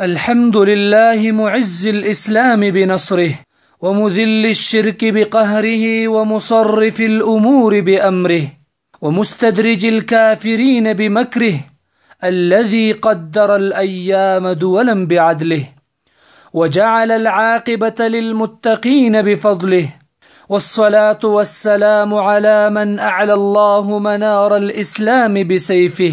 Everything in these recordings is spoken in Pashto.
الحمد لله معز الإسلام بنصره ومذل الشرك بقهره ومصرف الأمور بأمره ومستدرج الكافرين بمكره الذي قدر الأيام دولا بعدله وجعل العاقبة للمتقين بفضله والصلاة والسلام على من أعلى الله منار الإسلام بسيفه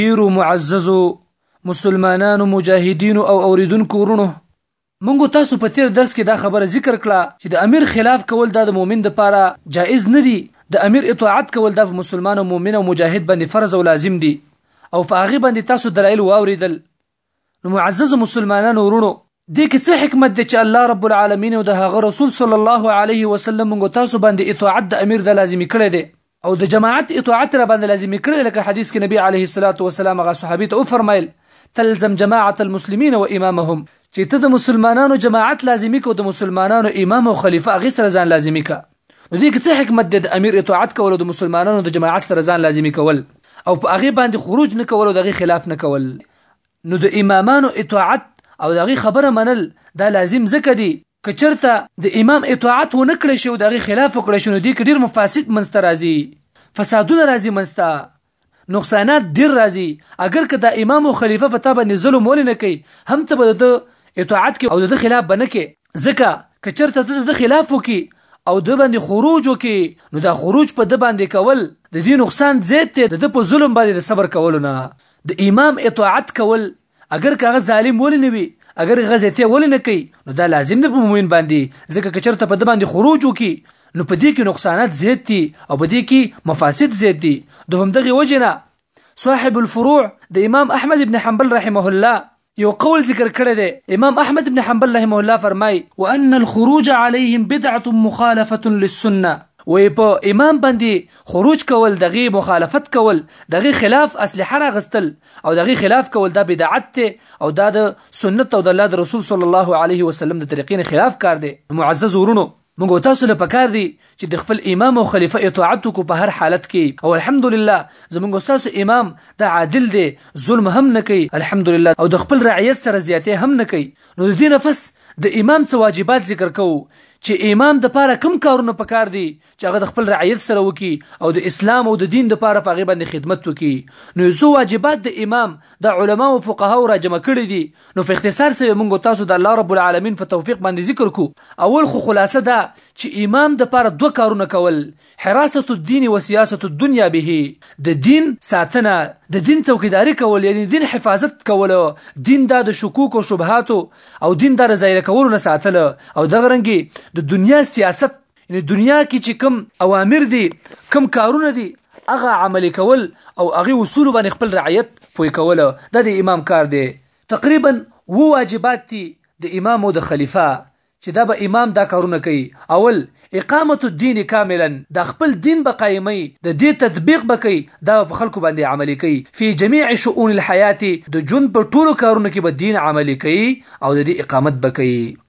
ډیرو معززو مسلمانانو مجاهدینو او اوریدونکو ورونو مونږ تاسو په تیر درس کې دا خبره ذکر کړه چې د امیر خلاف کول دا د مؤمن لپاره جایز نه دي د امیر اطاعت کول دا په مسلمان او مؤمن او مجاهد باندې فرض او لازم دي او په هغه باندې تاسو دلایل واوریدل نو معزز مسلمانانو ورونو دې کې څه حکمت دی چې الله رب العالمین او د هغه رسول صلی الله علیه وسلم موږ تاسو باندې اطاعت د امیر د لازمي کړی دی او د جماعت اطاعت را باندې لازمي کړی دی لکه حدیث کې نبی علیه الصلاۃ والسلام هغه صحابي ته وفرمایل تلزم جماعت المسلمین و امامهم چې ته د مسلمانانو جماعت لازمي کو د مسلمانانو امام او خلیفہ هغه سره ځان لازمي کا نو دې کې څه حکمت دی د امیر اطاعت کول او د مسلمانانو د جماعت سره ځان لازمي کول او په هغه باندې خروج نه کول او دغه خلاف نه کول نو د امامانو اطاعت او دغه خبره منل دا لازم ځکه دی که چرته د امام اطاعت و نه کړی شي او دغه خلاف وکړی شي نو دې کې ډېر مفاسد منځته راځي فسادونه راځي منځته نقصانات ډیر راځي اګر که دا امام او خلیفه په تا باندې ظلم ولې نه کوي هم ته به د ده اطاعت کې او د ده خلاف به نه کې ځکه که چرته ته د ده خلاف وکي او د باندې خروج وکي نو دا خروج په د باندې کول د دې نقصان زیات دی د ده په ظلم باندې د صبر کولو نه د امام اطاعت کول اگر که هغه ظالم ولې نه وي اگر هغه زیاتې ولې نه کوي نو دا لازم نه په مؤمن باندې ځکه که چرته په د باندې خروج وکي نو په دې کې نقصانات زیات دي او په دې کې مفاسد زیات دي د همدغه وجه نه صاحب الفروع د امام احمد ابن حنبل رحمه الله یو قول ذکر کړی دی امام احمد ابن حنبل رحمه الله فرمای وان الخروج عليهم بدعه مخالفه للسنه وې په امام باندې خروج کول دغه مخالفت کول دغه خلاف اسلحه راغستل او دغه خلاف کول دا بدعت دی او دا د سنت او د الله د رسول صلی الله علیه وسلم د طریقې نه خلاف کار دی معزز ورونو موږ تاسو له پکار دی چې د خپل امام او خلیفہ اطاعت کو په هر حالت کې او الحمدلله زموږ تاسو امام دا عادل دی ظلم هم نه کوي الحمدلله او د خپل رعیت سره زیاتې هم نه کوي نو د دې نفس د امام څه واجبات ذکر کوو چې امام د پاره کم کارونه پکار دي چې هغه د خپل رعیت سره وکي او د اسلام او د دین د پاره په هغه باندې خدمت وکي نو یو واجبات د امام د علما او فقها را جمع کړي دي نو په اختصار سره موږ تاسو د الله رب العالمین په توفیق باندې ذکر کو اول خو خلاصه ده چې امام د پاره دوه کارونه کول حراسه الدین و سیاست الدنیا به د دین ساتنه د دین څوکیداری کول یعنی دین حفاظت کول دین دا د شکوک او شبهات او دین دا د ظاهر کولو نه ساتل او دغه رنګي د دنیا سیاست یعنی دنیا کې چې کوم اوامر دي کوم کارونه دي هغه عملی کول او هغه اصول باندې خپل رعایت پوي کول دا د امام کار دی تقریبا وو واجبات دي د امام او د خلیفہ چې دا به امام دا کارونه کوي اول اقامه الدين کاملا دا خپل دین به قائمي د دې تطبیق به کوي دا په خلکو باندې عملي کوي فی جميع شؤون الحیات د جون په ټولو کارونو کې به دین عملي کوي او د دې اقامت به کوي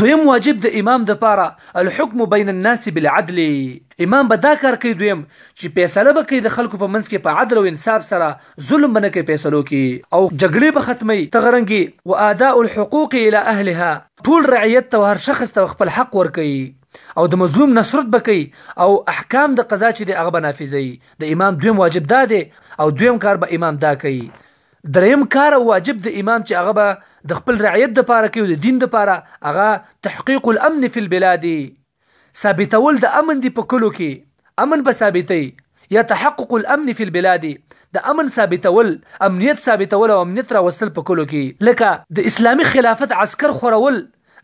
دویم واجب د امام دپاره الحکم بین الناس بالعدل امام به دا کار کوي دویم چې فیصله به کوي د خلکو په منځ کې په عدل او انصاف سره ظلم به نه کوي فیصلو کې او جګړې به ختمي تغرنګي و اداء الحقوق الى اهلها ټول رعیت ته هر شخص ته خپل حق ورکوي او د مظلوم نصرت بکی او احکام د قضا چې د هغه بنافذي د امام دویم واجب دا دی او دویم کار به امام دا کوي دریم کار او واجب د امام چې هغه به د خپل رعیت د پاره کوي د دین د پاره هغه تحقیق الامن فی البلاد ثابتول د امن دی په کلو کې امن به ثابتي یا تحقق الامن فی البلاد د امن ثابتول امنیت ثابتول او امنیت راوستل په کلو کې لکه د اسلامی خلافت عسکر خورول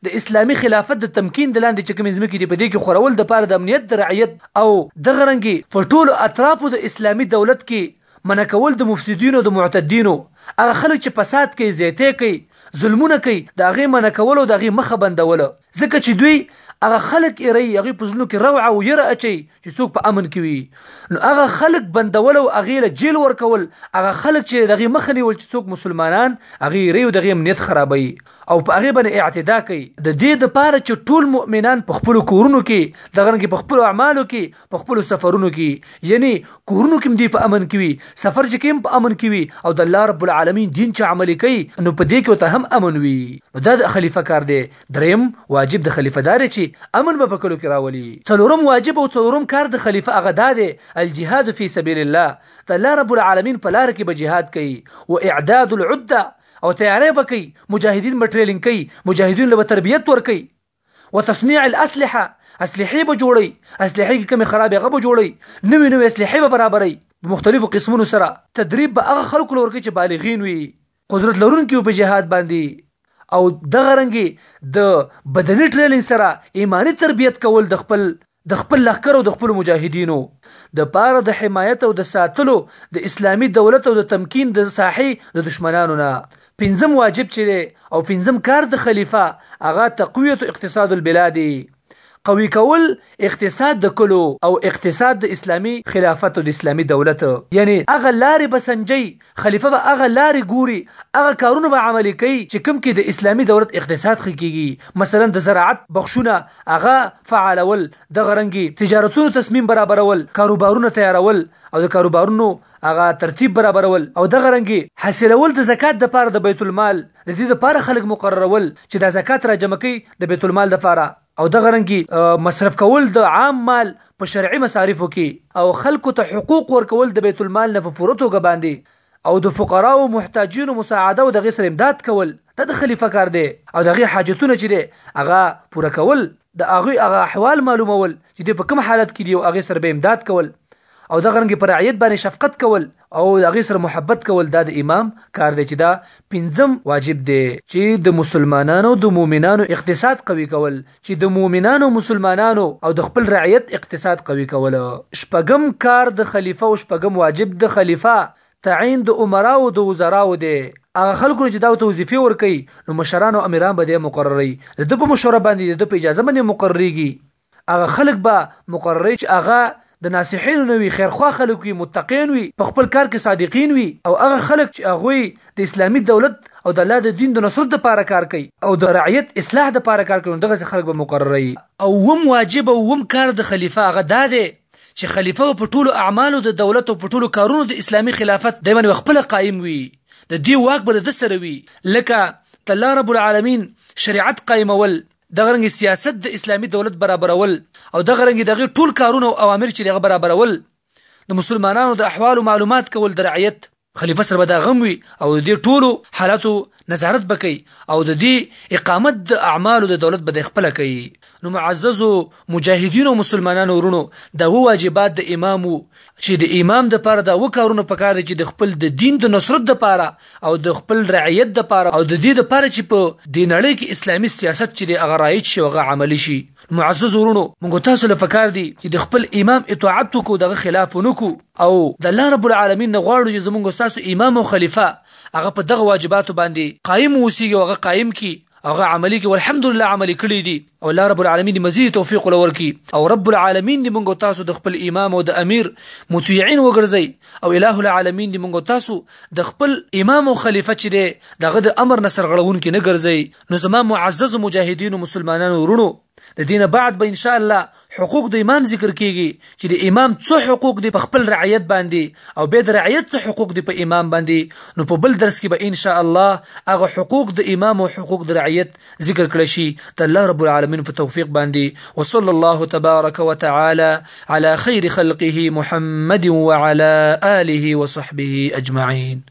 د اسلامي خلافت د تمکین د لاندې چې کومې ځمکې دي په دې کې خورول د پاره د امنیت د رعیت او دغه رنګې په ټولو اطرافو د اسلامي دولت کې منع کول د مفسدینو د معتدینو هغه خلک چې فساد کوي زیاتی کوي ظلمونه کوي د هغې منع کول او د هغې مخه بندول ځکه چې دوی هغه خلک ایري هغه په ځلو کې روعه او یره اچي چې څوک په امن کې وي نو هغه خلک بندول او هغه له جیل ورکول هغه خلک چې دغه مخه نیول چې څوک مسلمانان هغه ایري او دغه امنیت خرابوي او په هغې باندې اعتدا کوي د دې د پاره چې ټول مؤمنان په خپل کورونو کې د غرن کې په خپل اعمالو کې په خپل سفرونو کې یعنی کورونو کې دی په امن کې وي سفر چې کوم په امن کې وي او د الله رب العالمین دین چې عملي کوي نو په دې کې ته هم امن وي نو دا د خلیفہ کار دی دریم واجب د خلیفہ دار چې امن به په کلو کې راولي څلورم واجب او څلورم کار د خلیفہ هغه دا دی الجهاد فی سبیل الله د الله رب العالمین په لار کې به جهاد کوي او اعداد العده او تیاری به کوي مجاهدین به ټریلنګ کوي مجاهدین له تربیت ورکوي وتصنيع الاسلحه اسلحه به جوړي اسلحه کې کوم خراب هغه به جوړي نوې نوې اسلحه به برابري په مختلفو قسمونو سره تدریب به هغه خلکو لور کې چې بالغین وي قدرت لرونکي په جهاد باندې او دغه رنګي د بدني ټریلینګ سره ایمانی تربیت کول د خپل د خپل لښکر او د خپلو مجاهدینو د پاره د حمایت او د ساتلو د اسلامي دولت او د تمکین د ساحې د دښمنانو نه پنځم واجب چې دی او پنځم کار د خلیفه هغه تقویت اقتصاد البلاد قوي کول اقتصاد د کلو او اقتصاد د اسلامي خلافت او د اسلامي دولت یعنی هغه لارې به سنجی خلیفه به هغه لارې ګوري، هغه کارونه به عملي کوي چې کوم کې د اسلامي دولت اقتصاد ښه کېږي، مثلاً د زراعت بخشونه، هغه فعالول، دغه رنګې تجارتونو تصمیم برابرول، کاروبارونه تیارول او د کاروبارونو هغه ترتیب برابرول او دغه رنګې. حاصلول د زکات لپاره د بیت المال، د دې لپاره خلک مقررول چې دا زکات راجمع کوي د بیت المال لپاره. او دغه رنګي مصرف کول د عام مال په شرعي مصارفو کې او خلکو ته حقوق ورکول د بیت المال نه په پوره توګه باندې او د فقراو او محتاجینو مساعده او دغه سره امداد کول دا د خلیفه کار دی او دغه حاجتونه چې دی هغه پوره کول د هغه هغه احوال معلومول چې د په کوم حالت کې دی او هغه سره به امداد کول او دغه رنګ پر رعیت باندې شفقت کول او هغه سره محبت کول دا د امام کار دی چې دا پنځم واجب دی چې د مسلمانانو د مؤمنانو اقتصاد قوي کول چې د مؤمنانو مسلمانانو او د خپل رعیت اقتصاد قوي کول شپږم کار د خلیفہ او شپږم واجب د خلیفہ تعین د عمرا او د وزرا او دی هغه خلکو چې دا توظیفي ور کوي نو مشران او امیران به د مقرري د په مشوره باندې د په اجازه باندې مقرريږي هغه خلک به مقرري چې هغه د ناصحینو نه وي خیرخواه خلک وي متقین وي په خپل کار کې صادقین وي او هغه خلک چې هغوی د اسلامي دولت او د الله د دین د نصرت دپاره کار کوي او د رعیت اصلاح دپاره کار کوي نو دغسې خلک به مقرروي. اووم واجب او اووم کار د خلیفه هغه دا دی چې خلیفه به په ټولو اعمالو د دولت او په ټولو کارونو د اسلامي خلافت دی باندې به خپله قایم وي د دې واک به د ده سره وي لکه د الله رب العالمین شریعت قایمول دغه رنګ سیاست د اسلامي دولت برابرول او دغه رنګ دغه ټول کارونه او اوامر چې دغه برابرول د مسلمانانو د احوال معلومات کول د رعیت خلیفه سره به دا غم وي او د دې ټولو حالاتو نظارت بکي او د دې اقامت د اعمالو د دولت به د خپل کوي نو معززو مجاهدینو مسلمانانو ورونو د واجبات د امام چې د امام د پاره دا وکارونه پکار دي چې د خپل د دین د نصرت د پاره او د خپل رعیت د پاره او د دې د پاره چې په د نړۍ کې اسلامي سیاست چې د هغه رایج شي هغه عملی شي معزز ورونو موږ تاسو له پکار دي چې د خپل امام اطاعت وکړو دغه خلاف ونکو او د الله رب العالمین نه غواړو چې زموږ تاسو امام او خلیفہ هغه په دغه واجباتو باندې قائم اوسېږي هغه قائم کی هغه عملی کې والحمدلله عملی کړی دي او الله رب العالمین دې مزید توفیق ولور کی او رب العالمین دې موږ تاسو د خپل امام او د امیر مطیعين وګرځي او الٰه العالمین دې موږ تاسو د خپل امام او خلیفہ چې دی دغه د امر نصر غړون کې نه ګرځي نو زما معزز مجاهدین او مسلمانانو ورونو د دینه بعد به ان شاء الله حقوق د امام ذکر کیږي چې د امام څو حقوق دی په خپل رعیت باندې او به د رعیت څو حقوق دی په امام باندې نو په بل درس کې به ان شاء الله هغه حقوق د امام او حقوق د رعیت ذکر کړی شي د الله رب العالمین په توفیق باندې وصلی الله تبارک وتعالى على خير خلقه محمد وعلى آله وصحبه اجمعين